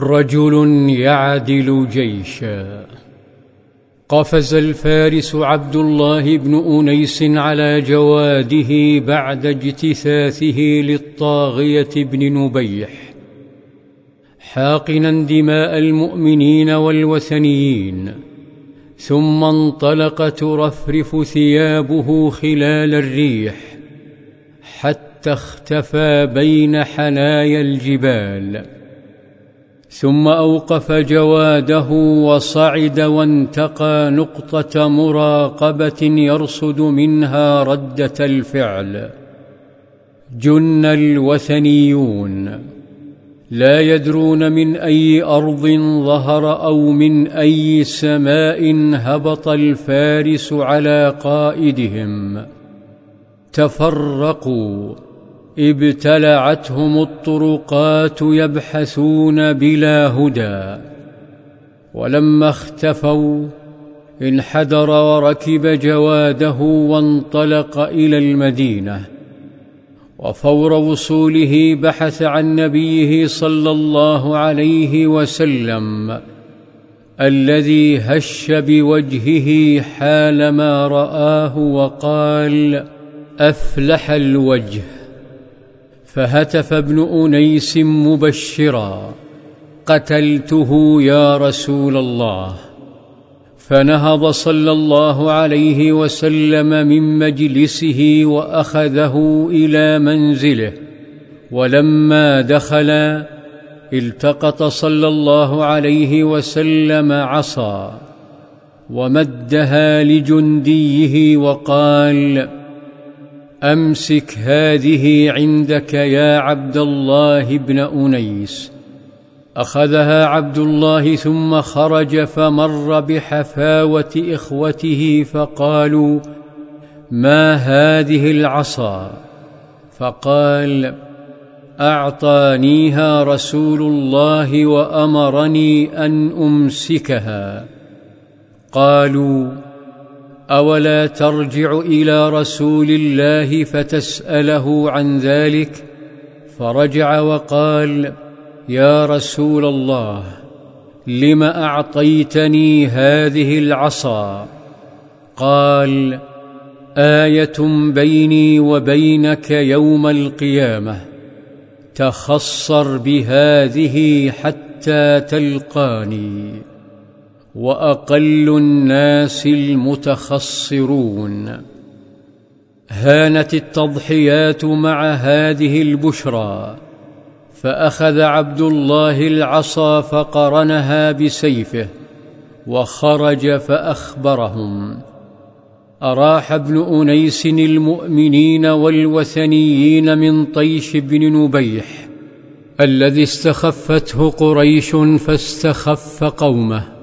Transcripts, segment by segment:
رجل يعدل جيشا. قفز الفارس عبد الله بن أنيس على جواده بعد اجتثاثه للطاغية بن نبيح حاقنا دماء المؤمنين والوثنيين ثم انطلق ترفرف ثيابه خلال الريح حتى اختفى بين حنايا الجبال. ثم أوقف جواده وصعد وانتقى نقطة مراقبة يرصد منها ردة الفعل. جن الوثنيون. لا يدرون من أي أرض ظهر أو من أي سماء هبط الفارس على قائدهم. تفرقوا. ابتلعتهم الطرقات يبحثون بلا هدى. ولما اختفوا انحدر وركب جواده وانطلق إلى المدينة. وفور وصوله بحث عن نبيه صلى الله عليه وسلم الذي هش بوجهه حالما رآه وقال أفلح الوجه. فهتف ابن أنيس مبشرا قتلته يا رسول الله. فنهض صلى الله عليه وسلم من مجلسه وأخذه إلى منزله. ولما دخل التقط صلى الله عليه وسلم عصا ومدها لجنديه وقال أمسك هذه عندك يا عبد الله بن أنيس. أخذها عبد الله ثم خرج فمر بحفاوة إخوته فقالوا ما هذه العصا؟ فقال أعطانيها رسول الله وأمرني أن أمسكها. قالوا أولا ترجع إلى رسول الله فتسأله عن ذلك؟ فرجع وقال يا رسول الله لم أعطيتني هذه العصا؟ قال آية بيني وبينك يوم القيامة تخصر بهذه حتى تلقاني. وأقل الناس المتخصرون. هانت التضحيات مع هذه البشرى فأخذ عبد الله العصا فقرنها بسيفه وخرج فأخبرهم. أراح ابن أنيس المؤمنين والوثنيين من طيش بن نبيح الذي استخفته قريش فاستخف قومه.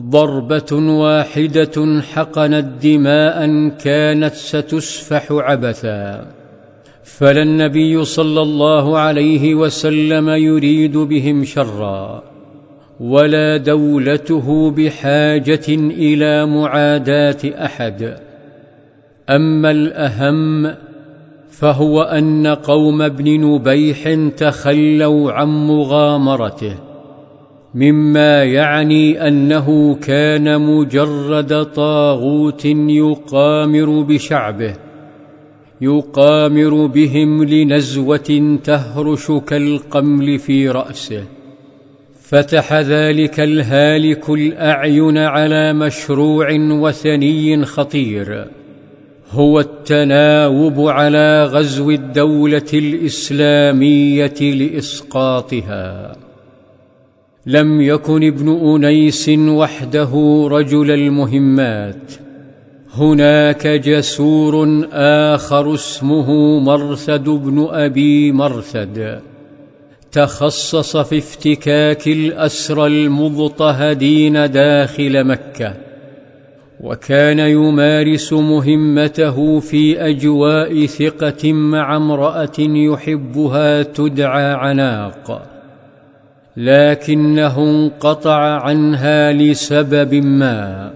ضربة واحدة حقنت دماء كانت ستسفح عبثا. فلا النبي صلى الله عليه وسلم يريد بهم شرا ولا دولته بحاجة إلى معاداة أحد. أما الأهم فهو أن قوم ابن نبيح تخلوا عن مغامرته. مما يعني أنه كان مجرد طاغوت يقامر بشعبه يقامر بهم لنزوة تهرش كالقمل في رأسه. فتح ذلك الهالك الأعين على مشروع وثني خطير. هو التناوب على غزو الدولة الإسلامية لإسقاطها. لم يكن ابن أنيس وحده رجل المهمات. هناك جسور آخر اسمه مرثد بن أبي مرثد. تخصص في افتكاك الاسرى المضطهدين داخل مكة. وكان يمارس مهمته في أجواء ثقة مع امرأة يحبها تدعى عناق. لكنه انقطع عنها لسبب ما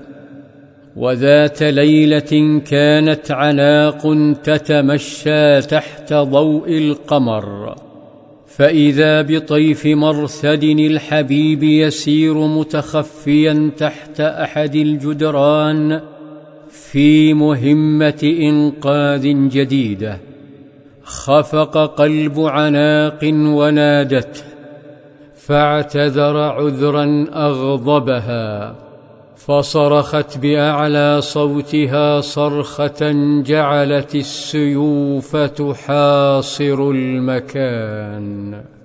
وذات ليلة كانت عناق تتمشى تحت ضوء القمر فإذا بطيف مرثد الحبيب يسير متخفيا تحت أحد الجدران في مهمة إنقاذ جديدة. خفق قلب عناق ونادته فاعتذر عذرا أغضبها فصرخت بأعلى صوتها صرخة جعلت السيوف تحاصر المكان.